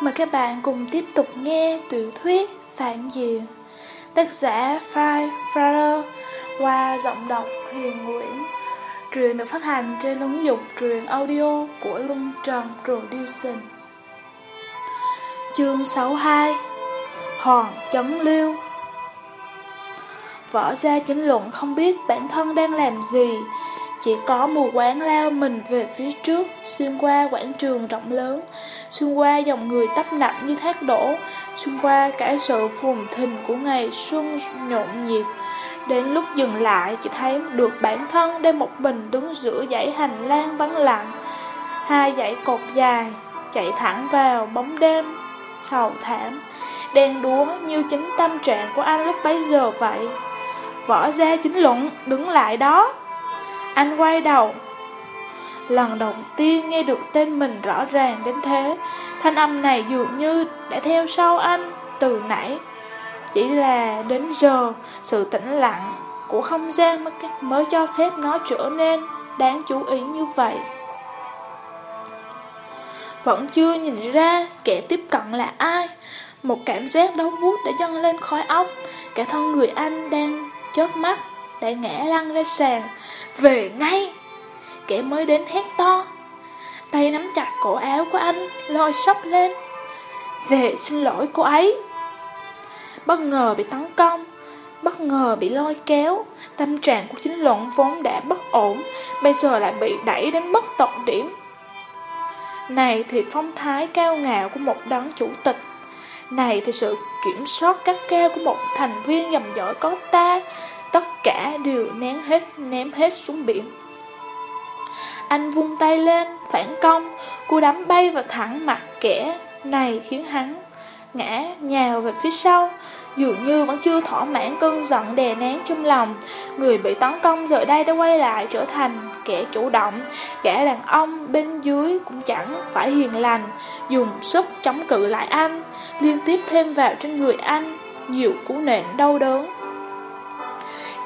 Mời các bạn cùng tiếp tục nghe tiểu thuyết Phản diện. Tác giả Fry Farrer qua giọng đọc Hiền Nguyễn. Truyện được phát hành trên ứng dụng truyện audio của Luân Trần Production Chương 62 Hoàng Chấn Liêu. Võ gia chính luận không biết bản thân đang làm gì chỉ có mù quán lao mình về phía trước, Xuyên qua quảng trường rộng lớn. Xuyên qua dòng người tấp nập như thác đổ. Xuyên qua cả sự phồn thình của ngày xuân nhộn nhịp. Đến lúc dừng lại, chỉ thấy được bản thân đang một mình đứng giữa dãy hành lang vắng lặng. Hai dãy cột dài chạy thẳng vào bóng đêm sầu thảm, Đen đúa như chính tâm trạng của anh lúc bấy giờ vậy. Võ gia chính luận đứng lại đó. Anh quay đầu. Lần đầu tiên nghe được tên mình rõ ràng đến thế, Thanh âm này dường như đã theo sau anh từ nãy. Chỉ là đến giờ, sự tĩnh lặng của không gian mới cho phép nó trở nên đáng chú ý như vậy. Vẫn chưa nhìn ra kẻ tiếp cận là ai. Một cảm giác đau bút đã dâng lên khói óc Cả thân người anh đang chớp mắt. Đã ngã lăn ra sàn, Về ngay. Kẻ mới đến hét to. Tay nắm chặt cổ áo của anh, Lôi sóc lên. Về xin lỗi cô ấy. Bất ngờ bị tấn công, Bất ngờ bị lôi kéo. Tâm trạng của chính luận vốn đã bất ổn, Bây giờ lại bị đẩy đến bất tận điểm Này thì phong thái cao ngạo của một đấng chủ tịch. Này thì sự kiểm soát các keo của một thành viên dầm dõi có ta Tất cả đều nén hết, ném hết xuống biển. Anh vung tay lên, phản công, cú đấm bay vào thẳng mặt kẻ này khiến hắn ngã nhào về phía sau. Dường như vẫn chưa thỏa mãn cơn giận đè nén trong lòng Người bị tấn công giờ đây đã quay lại trở thành kẻ chủ động. Kẻ đàn ông bên dưới cũng chẳng phải hiền lành Dùng sức chống cự lại anh. Liên tiếp thêm vào trên người anh, Nhiều cú nện đau đớn.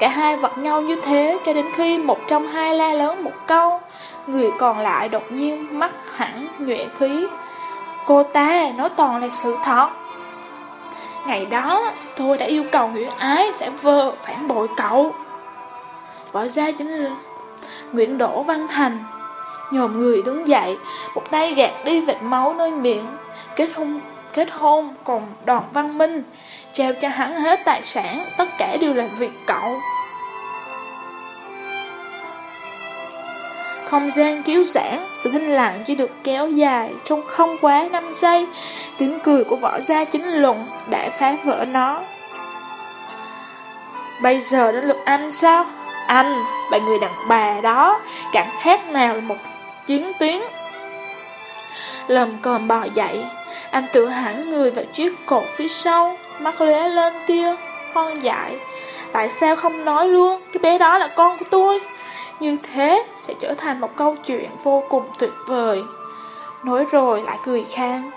Cả hai vật nhau như thế cho đến khi một trong hai la lớn một câu. Người còn lại đột nhiên mắt hẳn nhuệ khí. Cô ta nói toàn là sự thật. Ngày đó, tôi đã yêu cầu Nguyễn Ái sẽ vơ phản bội cậu. Võ gia chính là Nguyễn Đỗ Văn Thành. Nhồm người đứng dậy, Một tay gạt đi vệt máu nơi miệng. Kết hôn kết hôn còn đoàn văn minh Trao cho hắn hết tài sản Tất cả đều là việc cậu Không gian kéo giãn, sự thinh lặng chỉ được kéo dài trong không quá 5 giây. Tiếng cười của võ gia chính luận đã phá vỡ nó. Bây giờ đến lượt anh sao? Anh bạn người đàn bà đó, chẳng khác nào là một chiến tiếng. Lầm còm bò dậy, anh tự hẳn người vào chiếc cột phía sau, mắt lóe lên tia, hoang dại. Tại sao không nói luôn, cái bé đó là con của tôi? Như thế sẽ trở thành một câu chuyện vô cùng tuyệt vời. Nói rồi lại cười khang.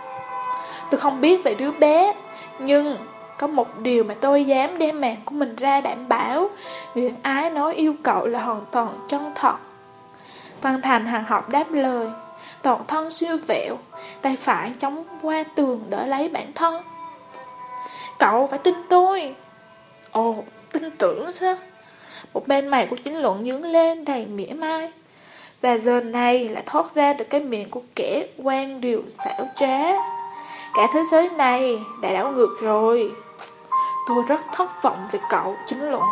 Tôi không biết về đứa bé Nhưng có một điều mà tôi dám đem mạng của mình ra đảm bảo. Nguyễn ái nói yêu cậu là hoàn toàn chân thật. Văn Thành hàng học đáp lời. Toàn thân siêu vẹo Tay phải chống qua tường đỡ lấy bản thân. Cậu phải tin tôi. Ồ, tin tưởng sao? Một bên mày của chính luận nhướng lên đầy mỉa mai. Và giờ này lại thoát ra từ cái miệng của kẻ quan điều xảo trá. Cả thế giới này đã đảo ngược rồi. Tôi rất thất vọng về cậu chính luận.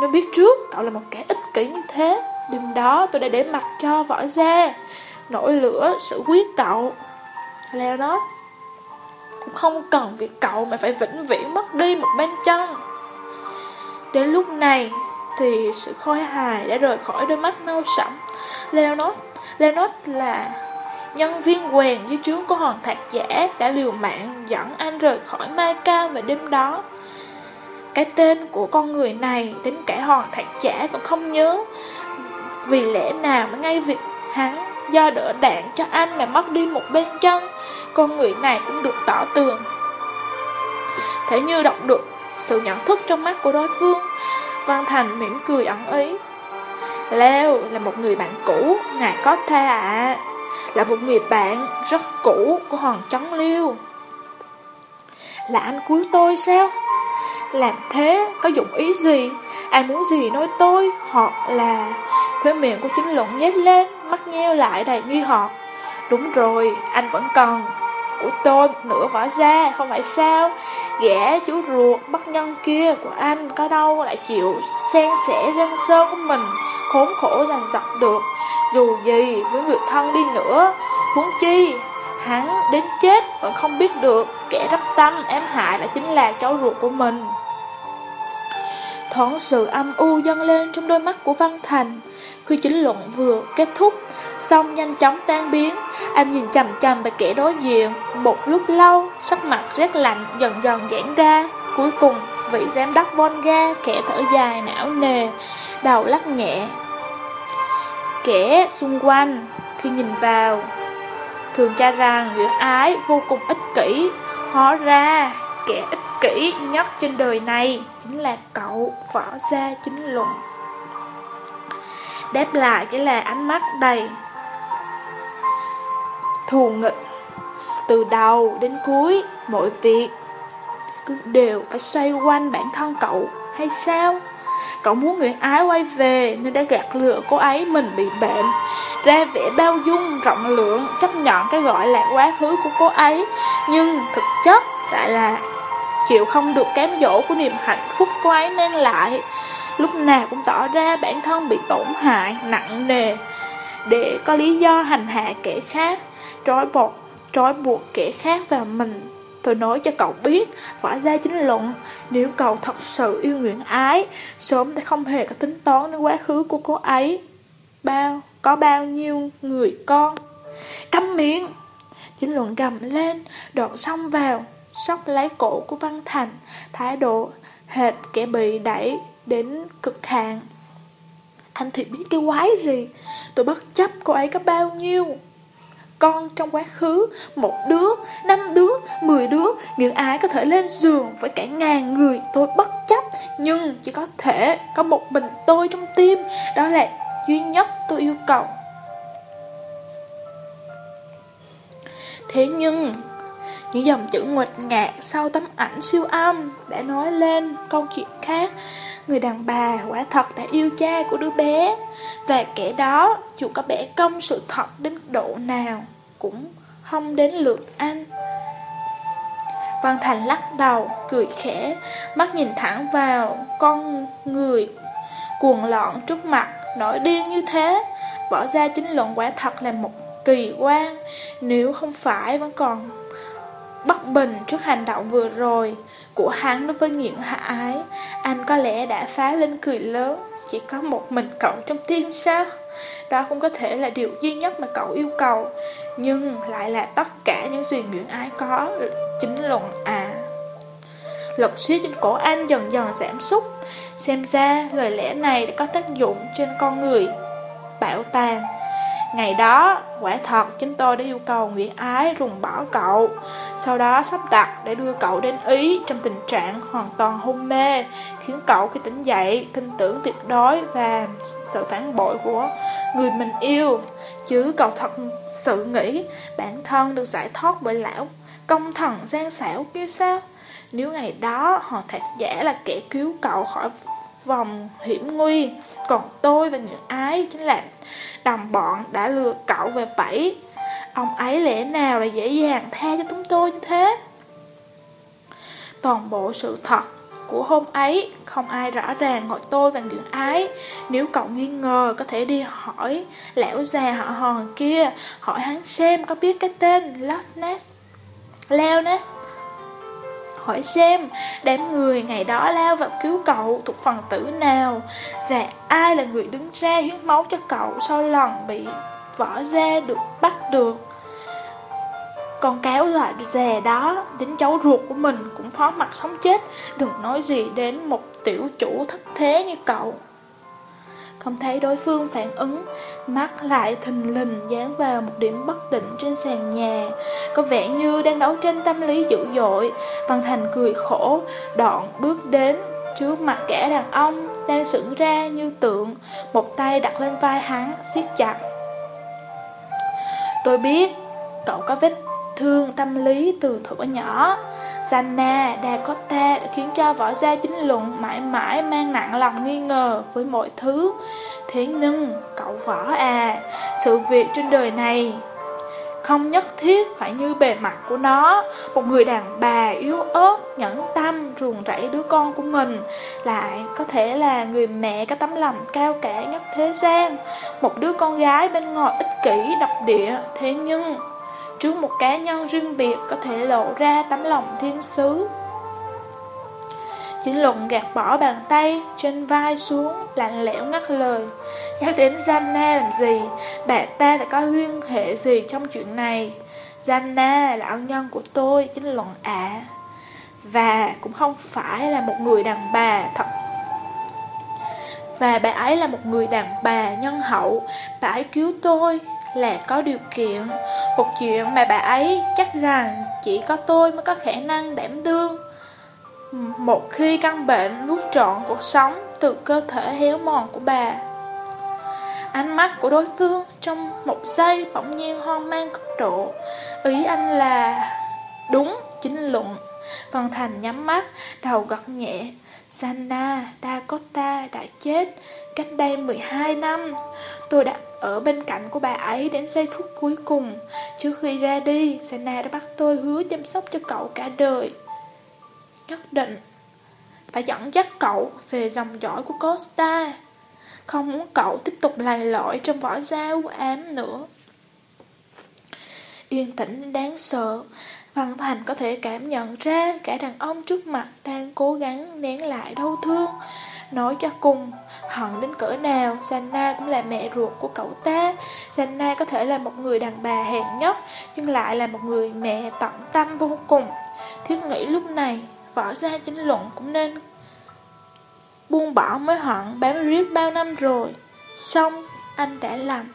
Nếu biết trước cậu là một kẻ ích kỷ như thế Đêm đó tôi đã để mặt cho võ ra Nổi lửa sự quyết cậu Leo nói, Cũng không cần việc cậu mà phải vĩnh viễn mất đi một bên chân Đến lúc này thì sự khôi hài đã rời khỏi đôi mắt nâu sẫm. Leonard, Leonard là nhân viên quèn dưới trướng của hòn thạc giả đã liều mạng dẫn anh rời khỏi Mai Cao vào đêm đó. Cái tên của con người này đến cả hòn thạc giả cũng không nhớ. Vì lẽ nào mà ngay việc hắn do đỡ đạn cho anh mà mất đi một bên chân, con người này cũng được tỏ tường. Thế như đọc được sự nhận thức trong mắt của đối phương, Văn Thành mỉm cười ẩn ý Leo là một người bạn cũ Ngài có tha ạ à. là một người bạn rất cũ của Hoàng Trấn Liêu. Là anh cứu tôi sao? Làm thế có dụng ý gì? Anh muốn gì nói tôi? Hoặc là... Khóe miệng của chính luận nhét lên, mắt nheo lại đầy nghi hoặc. Đúng rồi, anh vẫn còn của tôi nửa vỏ da không phải sao? Gã chú ruột bắt nhân kia của anh có đâu lại chịu xen sẻ dân sơ của mình, khốn khổ giành giật được. Dù gì với người thân đi nữa, huống chi hắn đến chết vẫn không biết được kẻ rắp tâm ém hại là chính là cháu ruột của mình. Thoáng sự âm u dâng lên trong đôi mắt của Văn Thành. Khi chính luận vừa kết thúc Xong nhanh chóng tan biến, Anh nhìn chằm chằm về kẻ đối diện. Một lúc lâu, Sắc mặt rét lạnh dần dần giãn ra. Cuối cùng, vị giám đốc Volga Kẻ thở dài não nề, Đầu lắc nhẹ. Kẻ xung quanh, Khi nhìn vào, Thường cho rằng Nguyễn Ái vô cùng ích kỷ, Hóa ra kẻ ích kỷ nhất trên đời này chính là cậu võ gia chính luận. Đáp lại cái là ánh mắt đầy thù nghịch. Từ đầu đến cuối, mọi việc cứ đều phải xoay quanh bản thân cậu hay sao? Cậu muốn người ái quay về nên đã gạt lừa cô ấy mình bị bệnh Ra vẻ bao dung, rộng lượng, chấp nhận cái gọi là quá khứ của cô ấy Nhưng thực chất lại là chịu không được cám dỗ của niềm hạnh phúc cô ấy mang lại Lúc nào cũng tỏ ra bản thân bị tổn hại, nặng nề Để có lý do hành hạ kẻ khác Trói buộc, trói buộc kẻ khác vào mình Tôi nói cho cậu biết, võ gia chính luận, nếu cậu thật sự yêu nguyện ái, sớm đã không hề có tính toán đến quá khứ của cô ấy. Bao, có bao nhiêu người con. Câm miệng! Chính luận gầm lên, đoạn xong vào, sóc lấy cổ của Văn Thành, thái độ hệt kẻ bị đẩy đến cực hạn. Anh thì biết cái quái gì, tôi bất chấp cô ấy có bao nhiêu? Con trong quá khứ Một đứa, năm đứa, mười đứa Những ai có thể lên giường với cả ngàn người tôi bất chấp. Nhưng chỉ có thể có một mình tôi trong tim Đó là duy nhất tôi yêu cầu. Thế nhưng những dòng chữ nguệch ngạc sau tấm ảnh siêu âm đã nói lên câu chuyện khác. Người đàn bà quả thật đã yêu cha của đứa bé. Và kẻ đó, dù có bẻ công sự thật đến độ nào, cũng không đến lượt anh. Văn Thành lắc đầu, cười khẽ, mắt nhìn thẳng vào con người cuồng loạn trước mặt, nổi điên như thế. Võ ra chính luận quả thật là một kỳ quan, nếu không phải vẫn còn bất bình trước hành động vừa rồi của hắn đối với nghiện hạ ái. Anh có lẽ đã phá lên cười lớn, chỉ có một mình cậu trong tim sao? Đó cũng có thể là điều duy nhất mà cậu yêu cầu, nhưng lại là tất cả những gì nguyện Ái có, chính luận à. Lực xuyết trên cổ anh dần dần giảm sút, xem ra lời lẽ này đã có tác dụng trên con người. Bảo tàng Ngày đó, quả thật chúng tôi đã yêu cầu Nguyễn Ái rùng bỏ cậu, sau đó sắp đặt để đưa cậu đến Ý trong tình trạng hoàn toàn hôn mê, khiến cậu khi tỉnh dậy tin tưởng tuyệt đối và sự phản bội của người mình yêu. Chứ cậu thật sự nghĩ bản thân được giải thoát bởi lão công thần gian xảo kia sao? Nếu ngày đó họ thật giả là kẻ cứu cậu khỏi vòng hiểm nguy. Còn tôi và những ái chính là đồng bọn đã lừa cậu về bẫy. Ông ấy lẽ nào là dễ dàng tha cho chúng tôi như thế? Toàn bộ sự thật của hôm ấy, Không ai rõ ràng gọi tôi và những ái. Nếu cậu nghi ngờ, có thể đi hỏi Lão già họ hòn kia, Hỏi hắn xem có biết cái tên Loveness Leoness hỏi xem đám người ngày đó lao vào cứu cậu thuộc phần tử nào và ai là người đứng ra hiến máu cho cậu sau lần bị vỏ ra được bắt được. Con cáo gọi già đó đến cháu ruột của mình cũng phó mặt sống chết, đừng nói gì đến một tiểu chủ thất thế như cậu. Không thấy đối phương phản ứng. Mắt lại thình lình dán vào một điểm bất định trên sàn nhà. Có vẻ như đang đấu tranh tâm lý dữ dội. Văn Thành cười khổ, Đoạn bước đến trước mặt kẻ đàn ông Đang sững ra như tượng, Một tay đặt lên vai hắn, siết chặt. Tôi biết, cậu có vết thương tâm lý từ thuở nhỏ. Sanna Dakota đã khiến cho võ gia chính luận mãi mãi mang nặng lòng nghi ngờ với mọi thứ. Thế nhưng, cậu võ à, sự việc trên đời này không nhất thiết phải như bề mặt của nó. Một người đàn bà yếu ớt, nhẫn tâm, ruồng rẫy đứa con của mình Lại có thể là người mẹ có tấm lòng cao cả nhất thế gian. Một đứa con gái bên ngoài ích kỷ, độc địa. Thế nhưng, trước một cá nhân riêng biệt có thể lộ ra tấm lòng thiên sứ Chính luận gạt bỏ bàn tay trên vai xuống, lạnh lẽo ngắt lời. Nhắc đến Zanna làm gì? Bạn ta đã có liên hệ gì trong chuyện này? Zanna là ân nhân của tôi, chính luận ạ. Và cũng không phải là một người đàn bà thật và bà ấy là một người đàn bà nhân hậu Bà ấy cứu tôi là có điều kiện. Một chuyện mà bà ấy chắc rằng chỉ có tôi mới có khả năng đảm đương. Một khi căn bệnh nuốt trọn cuộc sống từ cơ thể héo mòn của bà Ánh mắt của đối phương trong một giây bỗng nhiên hoang mang cực độ. Ý anh là đúng chính luận. Văn Thành nhắm mắt, đầu gật nhẹ. Sanna Dakota đã chết cách đây 12 năm. Tôi đã ở bên cạnh của bà ấy đến giây phút cuối cùng. Trước khi ra đi, Sanna đã bắt tôi hứa chăm sóc cho cậu cả đời. Nhất định Phải dẫn dắt cậu về dòng dõi của Costa. Không muốn cậu tiếp tục lầy lội trong vỏ da u ám nữa. Yên tĩnh đáng sợ. Văn Thành có thể cảm nhận ra cả đàn ông trước mặt đang cố gắng nén lại đau thương. Nói cho cùng, hận đến cỡ nào, Sanna cũng là mẹ ruột của cậu ta. Sanna có thể là một người đàn bà hèn nhất, nhưng lại là một người mẹ tận tâm vô cùng. Thiết nghĩ lúc này, võ gia chính luận cũng nên buông bỏ mới hận bám riết bao năm rồi. Xong, anh đã làm.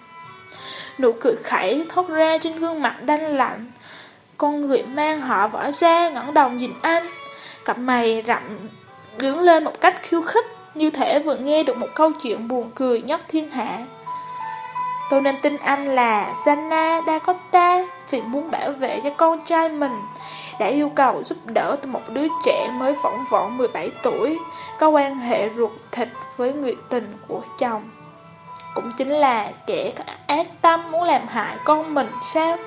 Nụ cười khẩy thoát ra trên gương mặt đanh lạnh. Con người mang họ võ gia ngẩng đầu nhìn anh. Cặp mày rậm đứng lên một cách khiêu khích, như thể vừa nghe được một câu chuyện buồn cười nhất thiên hạ. Tôi nên tin anh là Zanna Dakota vì muốn bảo vệ cho con trai mình đã yêu cầu giúp đỡ từ một đứa trẻ mới võng võ 17 tuổi có quan hệ ruột thịt với người tình của chồng. Cũng chính là kẻ ác tâm muốn làm hại con mình sao?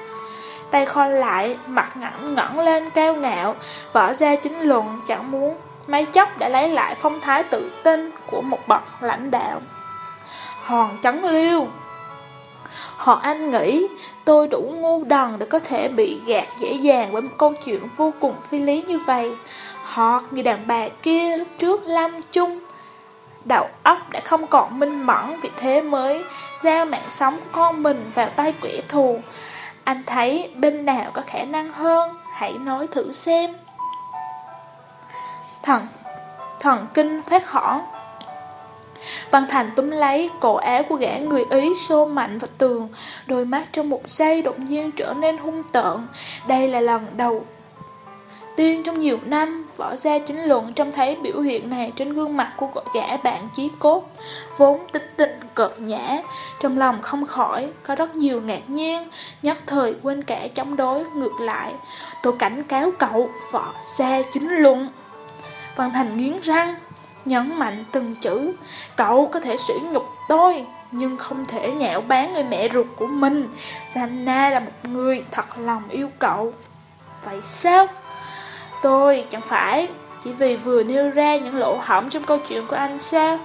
Tay khon lại, mặt ngẩn ngẩn lên cao ngạo, vỏ ra chính luận chẳng muốn mấy chốc đã lấy lại phong thái tự tin của một bậc lãnh đạo. Hòn chấn liêu Họ anh nghĩ tôi đủ ngu đần để có thể bị gạt dễ dàng bởi một câu chuyện vô cùng phi lý như vậy. Họ, như đàn bà kia lúc trước lâm chung, đầu óc đã không còn minh mẫn vì thế mới giao mạng sống của con mình vào tay quỷ thù. Anh thấy bên nào có khả năng hơn, hãy nói thử xem. Thần, thần kinh phát hỏ Văn Thành túm lấy cổ áo của gã người Ý xô mạnh vào tường, đôi mắt trong một giây đột nhiên trở nên hung tợn. Đây là lần đầu tiên trong nhiều năm, võ gia chính luận trông thấy biểu hiện này trên gương mặt của gã bạn chí cốt, vốn tích tịnh cợt nhã, trong lòng không khỏi, có rất nhiều ngạc nhiên, nhất thời quên cả chống đối ngược lại. Tôi cảnh cáo cậu, võ gia chính luận. Văn Thành nghiến răng, Nhấn mạnh từng chữ Cậu có thể sỉ nhục tôi Nhưng không thể nhạo bán người mẹ ruột của mình Sanna là một người thật lòng yêu cậu Vậy sao? Tôi chẳng phải chỉ vì vừa nêu ra những lỗ hỏng trong câu chuyện của anh sao?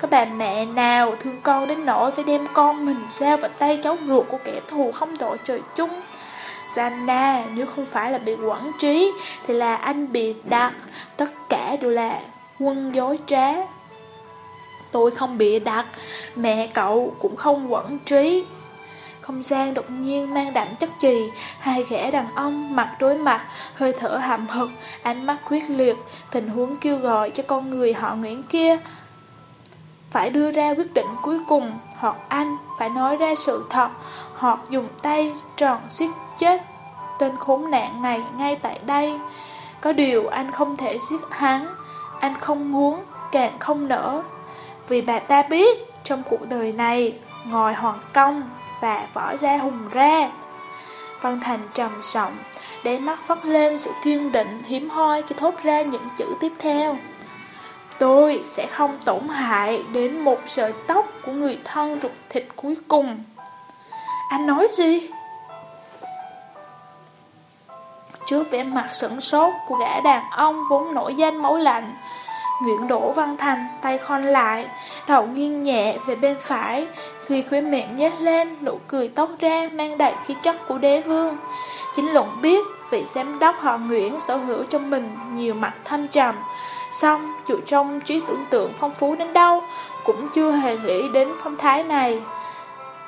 Có bà mẹ nào thương con đến nỗi phải đem con mình sao vào tay cháu ruột của kẻ thù không tội trời chung? Sanna nếu không phải là bị quản trí thì là anh bị đặt, tất cả đều là quân dối trá. Tôi không bị đặt, mẹ cậu cũng không quẩn trí. Không gian đột nhiên mang đậm chất trì, hai gã đàn ông mặt đối mặt, hơi thở hầm hực, ánh mắt quyết liệt, tình huống kêu gọi cho con người họ Nguyễn kia. Phải đưa ra quyết định cuối cùng, hoặc anh phải nói ra sự thật, hoặc dùng tay tròn xiết chết tên khốn nạn này ngay tại đây. Có điều anh không thể giết hắn, anh không muốn, càng không nỡ Vì bà ta biết Trong cuộc đời này ngồi Hoàng Công và Võ Gia Hùng ra Văn Thành trầm giọng, để mắt phát lên sự kiên định hiếm hoi khi thốt ra những chữ tiếp theo. Tôi sẽ không tổn hại đến một sợi tóc của người thân ruột thịt cuối cùng. Anh nói gì? Trước vẻ mặt sửng sốt của gã đàn ông vốn nổi danh máu lạnh, Nguyễn Đỗ Văn Thành tay khon lại, đầu nghiêng nhẹ về bên phải, khi khóe miệng nhếch lên, nụ cười tốt ra mang đầy khí chất của đế vương. Chính luận biết vị giám đốc họ Nguyễn sở hữu trong mình nhiều mặt thâm trầm, xong dù trong trí tưởng tượng phong phú đến đâu cũng chưa hề nghĩ đến phong thái này.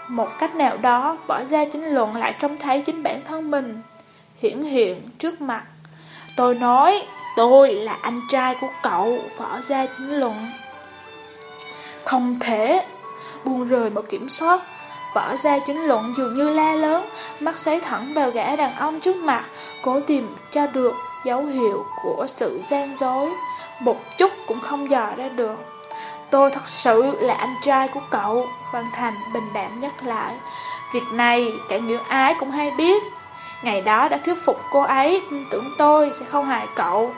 Một cách nào đó, võ gia chính luận lại trông thấy chính bản thân mình hiển hiện trước mặt. Tôi nói, tôi là anh trai của cậu, võ gia chính luận. Không thể, buông rời một kiểm soát, võ gia chính luận dường như la lớn, mắt xoáy thẳng vào gã đàn ông trước mặt, cố tìm cho được dấu hiệu của sự gian dối, một chút cũng không dò ra được. Tôi thật sự là anh trai của cậu, Văn Thành bình đạm nhắc lại. Việc này cả Nguyễn Ái cũng hay biết, Ngày đó đã thuyết phục cô ấy tin tưởng tôi sẽ không hại cậu.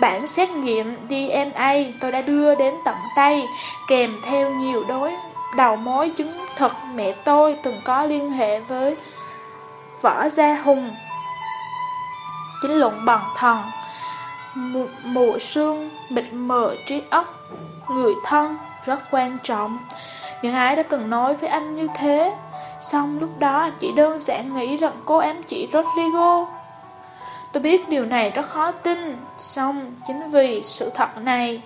Bản xét nghiệm DNA tôi đã đưa đến tận tay, kèm theo nhiều đối đầu mối chứng thực mẹ tôi từng có liên hệ với Võ Gia Hùng. Chính luận bằng thần, mù, mù sương, mịt mờ trí óc, người thân rất quan trọng. Những ai đã từng nói với anh như thế Xong lúc đó chỉ đơn giản nghĩ rằng cô ám chỉ Rodrigo. Tôi biết điều này rất khó tin. Xong chính vì sự thật này,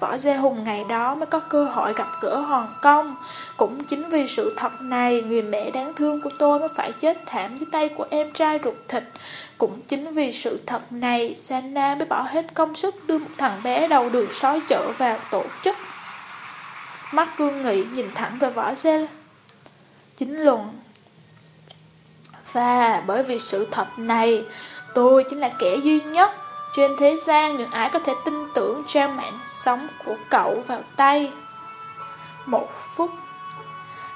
Võ Gia Hùng ngày đó mới có cơ hội gặp gỡ Hoàng Công. Cũng chính vì sự thật này, Người mẹ đáng thương của tôi mới phải chết thảm dưới tay của em trai ruột thịt. Cũng chính vì sự thật này Sana mới bỏ hết công sức đưa một thằng bé đầu đường sói chở vào tổ chức. Mắt cương nghị nhìn thẳng về võ Gia chính luận. Và bởi vì sự thật này, tôi chính là kẻ duy nhất trên thế gian những ai có thể tin tưởng trang mạng sống của cậu vào tay. Một phút,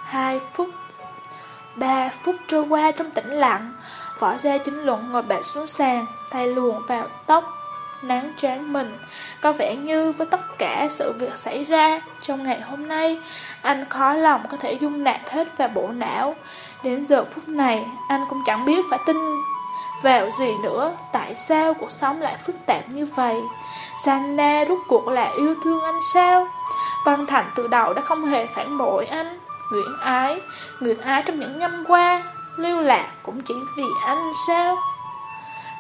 hai phút, ba phút trôi qua trong tĩnh lặng, võ gia chính luận ngồi bệt xuống sàn, tay luồn vào tóc nắng trán mình. Có vẻ như với tất cả sự việc xảy ra trong ngày hôm nay, anh khó lòng có thể dung nạp hết vào bộ não. Đến giờ phút này, anh cũng chẳng biết phải tin vào gì nữa. Tại sao cuộc sống lại phức tạp như vậy? Sanna rút cuộc là yêu thương anh sao? Văn Thành từ đầu đã không hề phản bội anh. Nguyễn Ái, Nguyễn Ái trong những năm qua, lưu lạc cũng chỉ vì anh sao?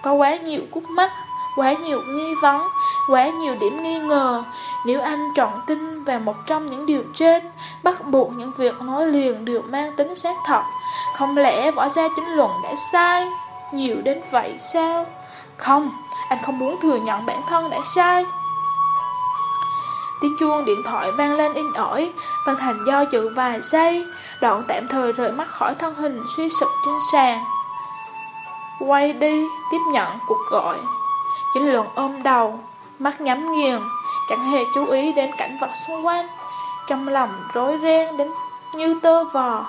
Có quá nhiều cút mắt quá nhiều nghi vấn, quá nhiều điểm nghi ngờ. Nếu anh chọn tin vào một trong những điều trên, bắt buộc những việc nói liền đều mang tính xác thật. Không lẽ võ gia chính luận đã sai? Nhiều đến vậy sao? Không, anh không muốn thừa nhận bản thân đã sai. Tiếng chuông điện thoại vang lên in ỏi, Văn Thành do dự vài giây, đoạn tạm thời rời mắt khỏi thân hình suy sụp trên sàn. Quay đi, tiếp nhận cuộc gọi. Chính luận ôm đầu, mắt nhắm nghiền, chẳng hề chú ý đến cảnh vật xung quanh. Trong lòng rối ren đến như tơ vò.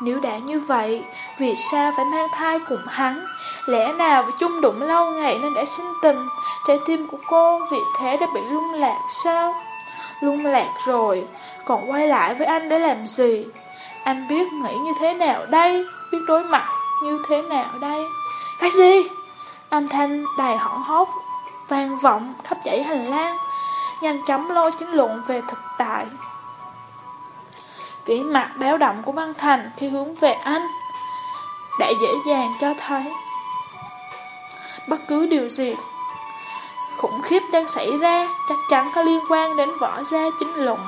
Nếu đã như vậy, vì sao phải mang thai cùng hắn? Lẽ nào vì chung đụng lâu ngày nên đã sinh tình, trái tim của cô vì thế đã bị lung lạc sao? Lung lạc rồi, còn quay lại với anh để làm gì? Anh biết nghĩ như thế nào đây? Biết đối mặt như thế nào đây? Cái gì? Âm thanh đầy hỏng hốt vang vọng khắp dãy hành lang, nhanh chóng lôi chính luận về thực tại. Vĩ mặt béo động của Văn Thành khi hướng về anh đã dễ dàng cho thấy bất cứ điều gì khủng khiếp đang xảy ra chắc chắn có liên quan đến võ gia chính luận.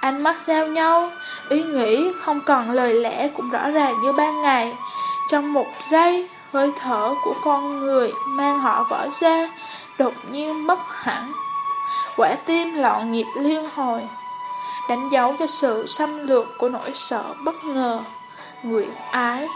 Ánh mắt giao nhau, ý nghĩ không còn lời lẽ cũng rõ ràng như ban ngày. Trong một giây, hơi thở của con người mang họ vỡ ra, đột nhiên mất hẳn. Quả tim loạn nhịp liên hồi, đánh dấu cho sự xâm lược của nỗi sợ bất ngờ, nguyện ái.